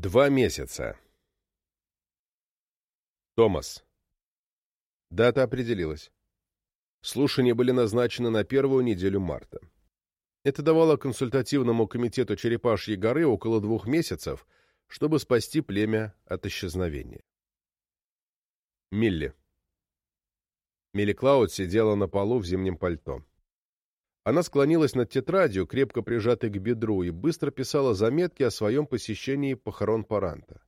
Два месяца. Томас. Дата определилась. Слушания были назначены на первую неделю марта. Это давало консультативному комитету Черепашьей горы около двух месяцев, чтобы спасти племя от исчезновения. Милли. Милли Клауд сидела на полу в зимнем пальто. Она склонилась над тетрадью, крепко прижатой к бедру, и быстро писала заметки о своем посещении похорон Паранта.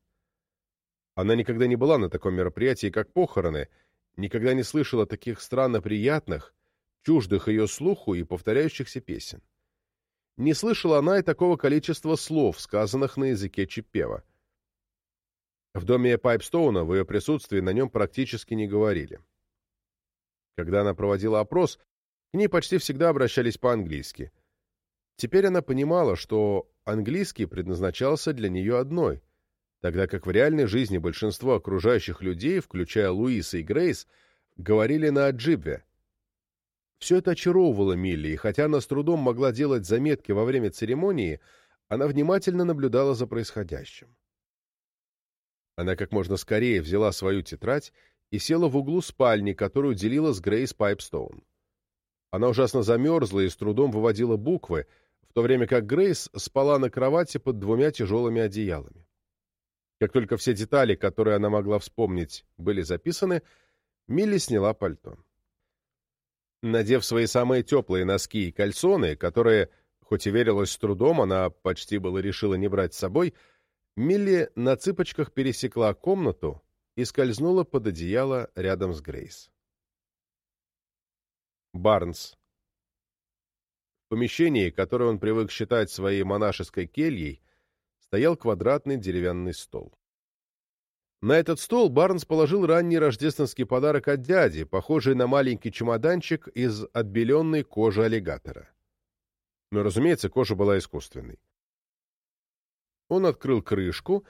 Она никогда не была на таком мероприятии, как похороны, никогда не слышала таких странно приятных, чуждых ее слуху и повторяющихся песен. Не слышала она и такого количества слов, сказанных на языке Чиппева. В доме Пайпстоуна в ее присутствии на нем практически не говорили. Когда она проводила опрос, к ней почти всегда обращались по-английски. Теперь она понимала, что английский предназначался для нее одной, тогда как в реальной жизни большинство окружающих людей, включая Луиса и Грейс, говорили на аджибве. Все это очаровывало Милли, и хотя она с трудом могла делать заметки во время церемонии, она внимательно наблюдала за происходящим. Она как можно скорее взяла свою тетрадь и села в углу спальни, которую делила с Грейс Пайпстоун. Она ужасно замерзла и с трудом выводила буквы, в то время как Грейс спала на кровати под двумя тяжелыми одеялами. Как только все детали, которые она могла вспомнить, были записаны, Милли сняла пальто. Надев свои самые теплые носки и кальсоны, которые, хоть и верилась с трудом, она почти было решила не брать с собой, Милли на цыпочках пересекла комнату и скользнула под одеяло рядом с Грейс. Барнс. В помещении, которое он привык считать своей монашеской кельей, стоял квадратный деревянный стол. На этот стол Барнс положил ранний рождественский подарок от дяди, похожий на маленький чемоданчик из отбеленной кожи аллигатора. Но, разумеется, кожа была искусственной. Он открыл крышку,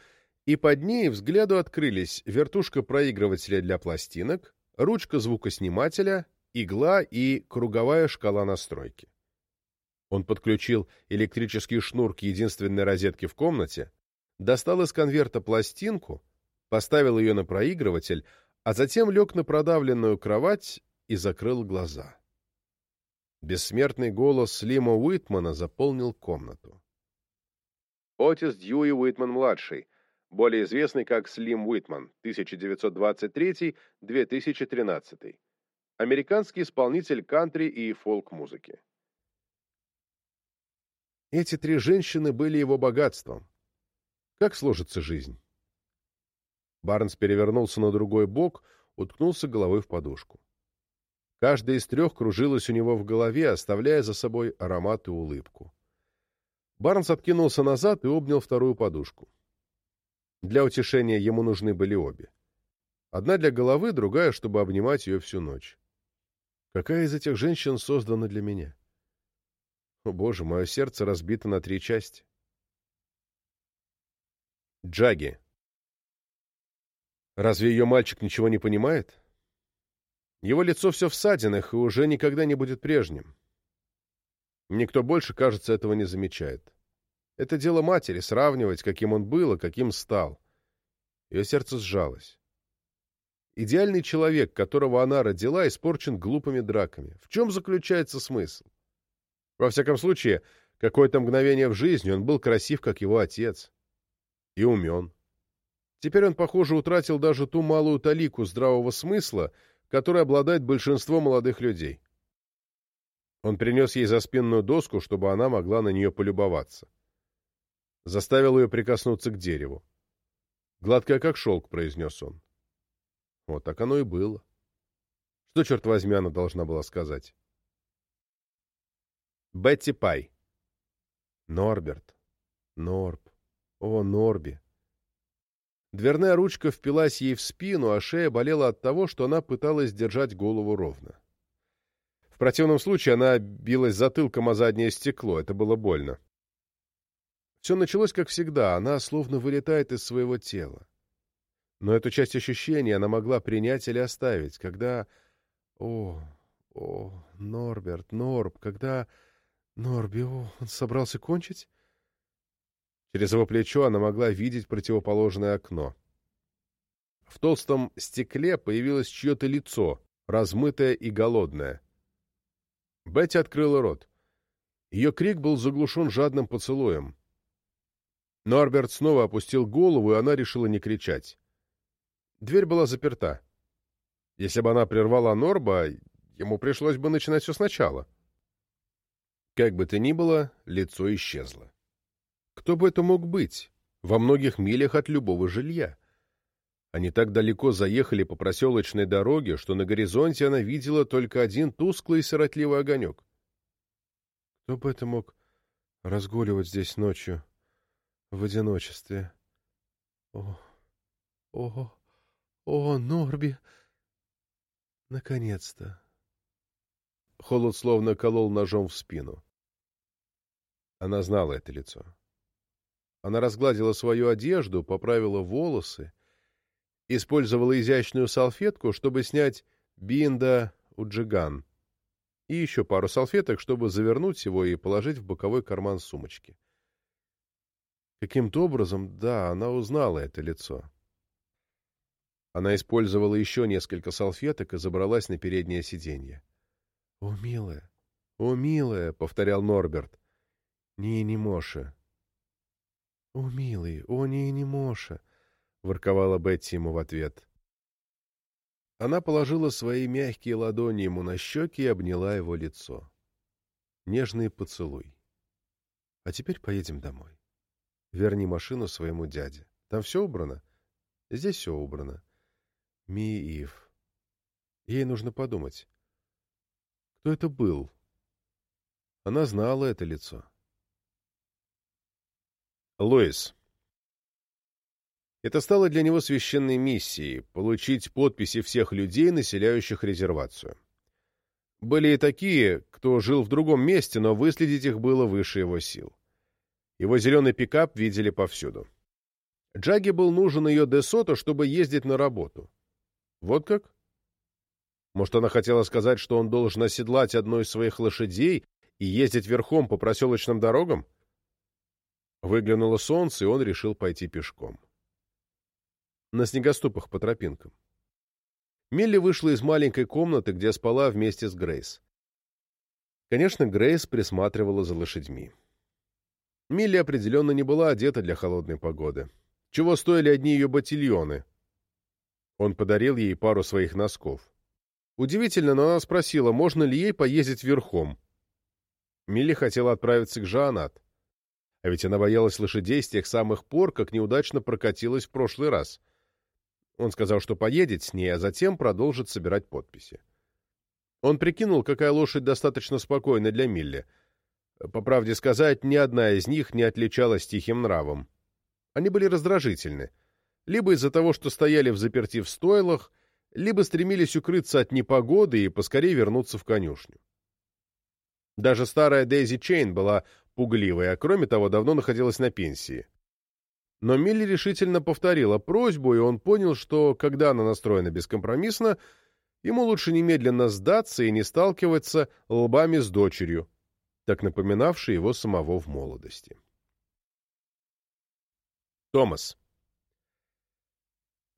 и под ней взгляду открылись вертушка проигрывателя для пластинок, ручка звукоснимателя, игла и круговая шкала настройки. Он подключил электрический шнур к единственной розетке в комнате, достал из конверта пластинку, поставил ее на проигрыватель, а затем лег на продавленную кровать и закрыл глаза. Бессмертный голос Слима Уитмана заполнил комнату. Отис Дьюи Уитман-младший, более известный как Слим Уитман, 1923-2013 американский исполнитель кантри и фолк-музыки. Эти три женщины были его богатством. Как сложится жизнь? Барнс перевернулся на другой бок, уткнулся головой в подушку. Каждая из трех кружилась у него в голове, оставляя за собой аромат и улыбку. Барнс откинулся назад и обнял вторую подушку. Для утешения ему нужны были обе. Одна для головы, другая, чтобы обнимать ее всю ночь. Какая из этих женщин создана для меня? О, Боже, мое сердце разбито на три части. Джаги. Разве ее мальчик ничего не понимает? Его лицо все в ссадинах и уже никогда не будет прежним. Никто больше, кажется, этого не замечает. Это дело матери — сравнивать, каким он был, и каким стал. Ее сердце сжалось. Идеальный человек, которого она родила, испорчен глупыми драками. В чем заключается смысл? Во всяком случае, какое-то мгновение в жизни он был красив, как его отец. И умен. Теперь он, похоже, утратил даже ту малую талику здравого смысла, которой обладает большинство молодых людей. Он принес ей заспинную доску, чтобы она могла на нее полюбоваться. Заставил ее прикоснуться к дереву. «Гладкая, как шелк», — произнес он. Вот так оно и было. Что, черт возьми, она должна была сказать? Бетти Пай. Норберт. Норб. О, Норби. Дверная ручка впилась ей в спину, а шея болела от того, что она пыталась держать голову ровно. В противном случае она билась затылком о заднее стекло. Это было больно. Все началось как всегда. Она словно вылетает из своего тела. Но эту часть ощущений она могла принять или оставить, когда... О, о, Норберт, Норб, когда... Норби, о, он собрался кончить? Через его плечо она могла видеть противоположное окно. В толстом стекле появилось чье-то лицо, размытое и голодное. Бетти открыла рот. Ее крик был заглушен жадным поцелуем. Норберт снова опустил голову, и она решила не кричать. Дверь была заперта. Если бы она прервала Норба, ему пришлось бы начинать все сначала. Как бы то ни было, лицо исчезло. Кто бы это мог быть? Во многих милях от любого жилья. Они так далеко заехали по проселочной дороге, что на горизонте она видела только один тусклый и сиротливый огонек. Кто бы это мог разгуливать здесь ночью в одиночестве? О, о, о, Норби! Наконец-то! Холод словно колол ножом в спину. Она знала это лицо. Она разгладила свою одежду, поправила волосы, использовала изящную салфетку, чтобы снять бинда уджиган, и еще пару салфеток, чтобы завернуть его и положить в боковой карман сумочки. Каким-то образом, да, она узнала это лицо. Она использовала еще несколько салфеток и забралась на переднее сиденье. — О, милая! О, милая! — повторял Норберт. — Не, не Моша. — О, милый! О, не, не Моша! — ворковала Бетти ему в ответ. Она положила свои мягкие ладони ему на щеки и обняла его лицо. Нежный поцелуй. — А теперь поедем домой. Верни машину своему дяде. Там все убрано? Здесь все убрано. Ми Ив. Ей нужно подумать. Кто это был? Она знала это лицо. Луис. Это стало для него священной миссией — получить подписи всех людей, населяющих резервацию. Были и такие, кто жил в другом месте, но выследить их было выше его сил. Его зеленый пикап видели повсюду. Джаги был нужен ее Десото, чтобы ездить на работу. Вот как? Может, она хотела сказать, что он должен оседлать одну из своих лошадей и ездить верхом по проселочным дорогам? Выглянуло солнце, и он решил пойти пешком на снегоступах по тропинкам. Милли вышла из маленькой комнаты, где спала вместе с Грейс. Конечно, Грейс присматривала за лошадьми. Милли определенно не была одета для холодной погоды. Чего стоили одни ее ботильоны? Он подарил ей пару своих носков. Удивительно, но она спросила, можно ли ей поездить верхом. Милли хотела отправиться к Жанат. А ведь она боялась лошадей с тех самых пор, как неудачно прокатилась в прошлый раз. Он сказал, что поедет с ней, а затем продолжит собирать подписи. Он прикинул, какая лошадь достаточно спокойна для Милли. По правде сказать, ни одна из них не отличалась тихим нравом. Они были раздражительны. Либо из-за того, что стояли в заперти в стойлах, либо стремились укрыться от непогоды и поскорее вернуться в конюшню. Даже старая Дейзи Чейн была пугливой, а кроме того, давно находилась на пенсии. Но Милли решительно повторила просьбу, и он понял, что, когда она настроена бескомпромиссно, ему лучше немедленно сдаться и не сталкиваться лбами с дочерью, так напоминавшей его самого в молодости. Томас.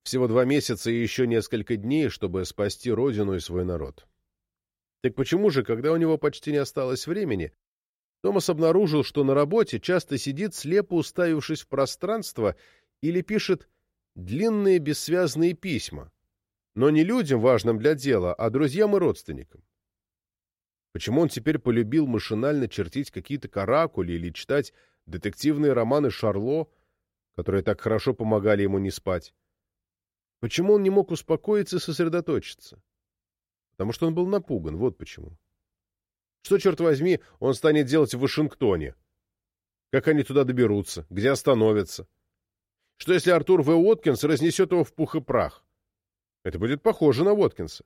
Всего два месяца и еще несколько дней, чтобы спасти родину и свой народ. Так почему же, когда у него почти не осталось времени, Томас обнаружил, что на работе часто сидит, слепо уставившись в пространство, или пишет длинные бессвязные письма, но не людям, важным для дела, а друзьям и родственникам. Почему он теперь полюбил машинально чертить какие-то каракули или читать детективные романы Шарло, которые так хорошо помогали ему не спать? Почему он не мог успокоиться и сосредоточиться? Потому что он был напуган, вот почему. Что, черт возьми, он станет делать в Вашингтоне? Как они туда доберутся? Где остановятся? Что, если Артур В. Уоткинс разнесет его в пух и прах? Это будет похоже на Уоткинса.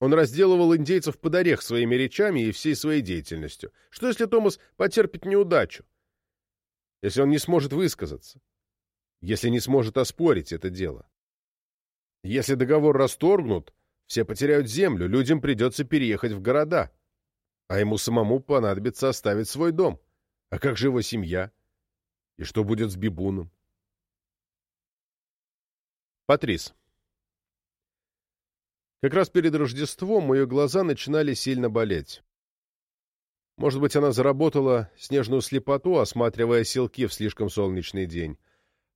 Он разделывал индейцев под орех своими речами и всей своей деятельностью. Что, если Томас потерпит неудачу? Если он не сможет высказаться? Если не сможет оспорить это дело? Если договор расторгнут, все потеряют землю, людям придется переехать в города а ему самому понадобится оставить свой дом. А как же его семья? И что будет с Бибуном? Патрис. Как раз перед Рождеством ее глаза начинали сильно болеть. Может быть, она заработала снежную слепоту, осматривая селки в слишком солнечный день.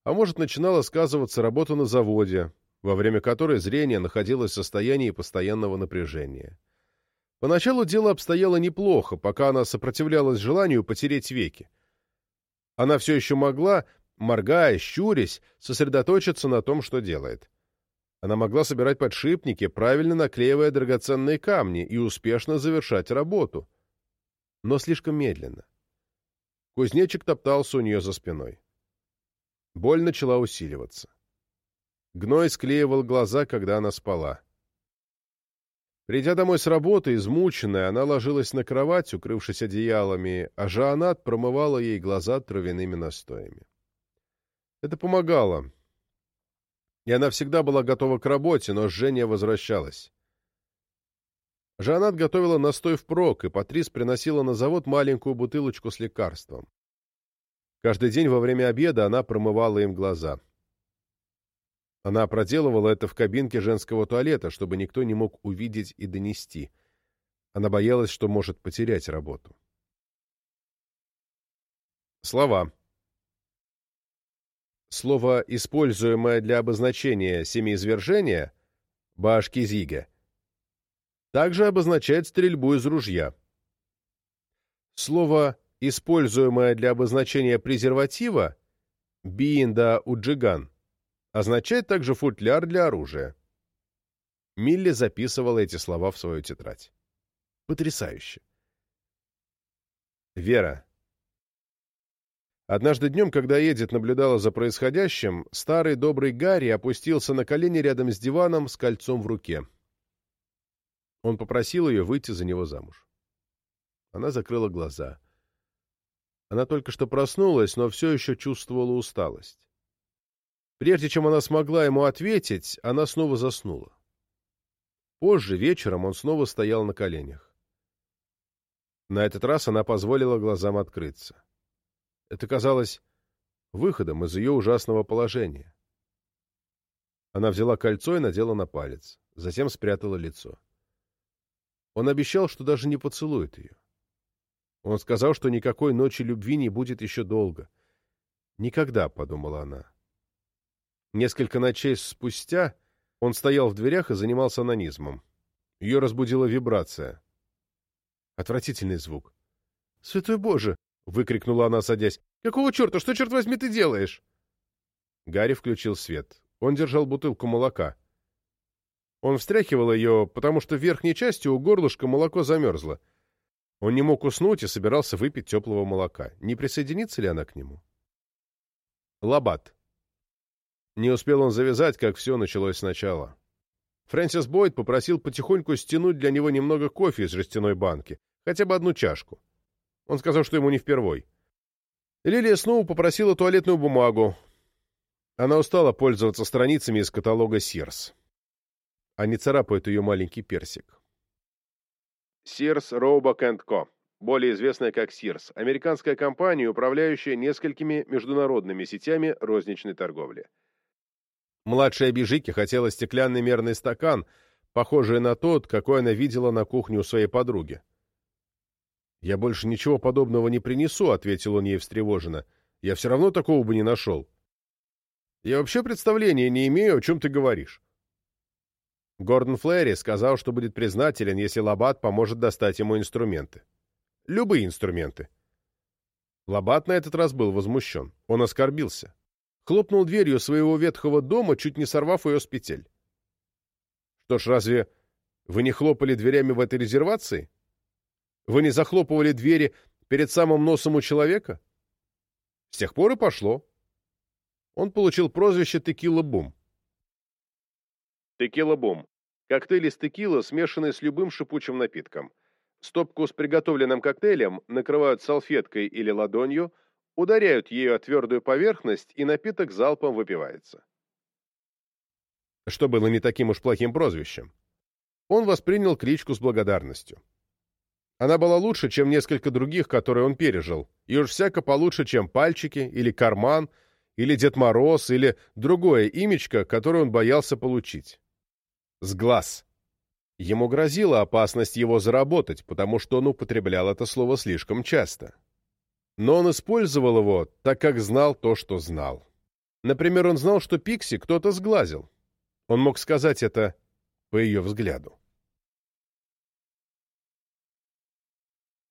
А может, начинала сказываться работа на заводе, во время которой зрение находилось в состоянии постоянного напряжения. Поначалу дело обстояло неплохо, пока она сопротивлялась желанию потереть веки. Она все еще могла, моргая, щурясь, сосредоточиться на том, что делает. Она могла собирать подшипники, правильно наклеивая драгоценные камни, и успешно завершать работу — но слишком медленно. Кузнечик топтался у нее за спиной. Боль начала усиливаться. Гной склеивал глаза, когда она спала. Придя домой с работы, измученная, она ложилась на кровать, укрывшись одеялами, а Жанат промывала ей глаза травяными настоями. Это помогало, и она всегда была готова к работе, но жжение возвращалось. Жанат готовила настой впрок, и Патрис приносила на завод маленькую бутылочку с лекарством. Каждый день во время обеда она промывала им глаза. Она проделывала это в кабинке женского туалета, чтобы никто не мог увидеть и донести. Она боялась, что может потерять работу. Слова. Слово, используемое для обозначения семиизвержения, башкизига, также обозначает стрельбу из ружья. Слово, используемое для обозначения презерватива, биинда уджиган, означает также футляр для оружия. Милли записывала эти слова в свою тетрадь. Потрясающе. Вера. Однажды днем, когда Эдит наблюдала за происходящим, старый добрый Гарри опустился на колени рядом с диваном с кольцом в руке. Он попросил ее выйти за него замуж. Она закрыла глаза. Она только что проснулась, но все еще чувствовала усталость. Прежде чем она смогла ему ответить, она снова заснула. Позже, вечером, он снова стоял на коленях. На этот раз она позволила глазам открыться. Это казалось выходом из ее ужасного положения. Она взяла кольцо и надела на палец, затем спрятала лицо. Он обещал, что даже не поцелует ее. Он сказал, что никакой ночи любви не будет еще долго. «Никогда», — подумала она. Несколько ночей спустя он стоял в дверях и занимался анонизмом. Ее разбудила вибрация. Отвратительный звук. «Святой Боже!» — выкрикнула она, садясь. «Какого черта? Что, черт возьми, ты делаешь?» Гарри включил свет. Он держал бутылку молока. Он встряхивал ее, потому что в верхней части у горлышка молоко замерзло. Он не мог уснуть и собирался выпить теплого молока. Не присоединится ли она к нему? Лабат. Не успел он завязать, как все началось сначала. Фрэнсис Бойд попросил потихоньку стянуть для него немного кофе из жестяной банки, хотя бы одну чашку. Он сказал, что ему не впервой. Лилия снова попросила туалетную бумагу. Она устала пользоваться страницами из каталога Сирс а не царапает ее маленький персик. Sears Roebuck Co., более известная как Sears, американская компания, управляющая несколькими международными сетями розничной торговли. Младшая Бижики хотела стеклянный мерный стакан, похожий на тот, какой она видела на кухне у своей подруги. «Я больше ничего подобного не принесу», — ответил он ей встревоженно. «Я все равно такого бы не нашел». «Я вообще представления не имею, о чем ты говоришь». Гордон Флэри сказал, что будет признателен, если Лабат поможет достать ему инструменты. Любые инструменты. Лабат на этот раз был возмущен. Он оскорбился. Хлопнул дверью своего ветхого дома, чуть не сорвав ее с петель. Что ж, разве вы не хлопали дверями в этой резервации? Вы не захлопывали двери перед самым носом у человека? С тех пор и пошло. Он получил прозвище Текила Бум. Текила Бум Коктейль из текила, смешанный с любым шипучим напитком. Стопку с приготовленным коктейлем накрывают салфеткой или ладонью, ударяют ею о твердую поверхность, и напиток залпом выпивается. Что было не таким уж плохим прозвищем. Он воспринял кличку с благодарностью. Она была лучше, чем несколько других, которые он пережил, и уж всяко получше, чем пальчики, или карман, или Дед Мороз, или другое имечко, которое он боялся получить. С глаз. Ему грозила опасность его заработать, потому что он употреблял это слово слишком часто. Но он использовал его, так как знал то, что знал. Например, он знал, что Пикси кто-то сглазил. Он мог сказать это по ее взгляду.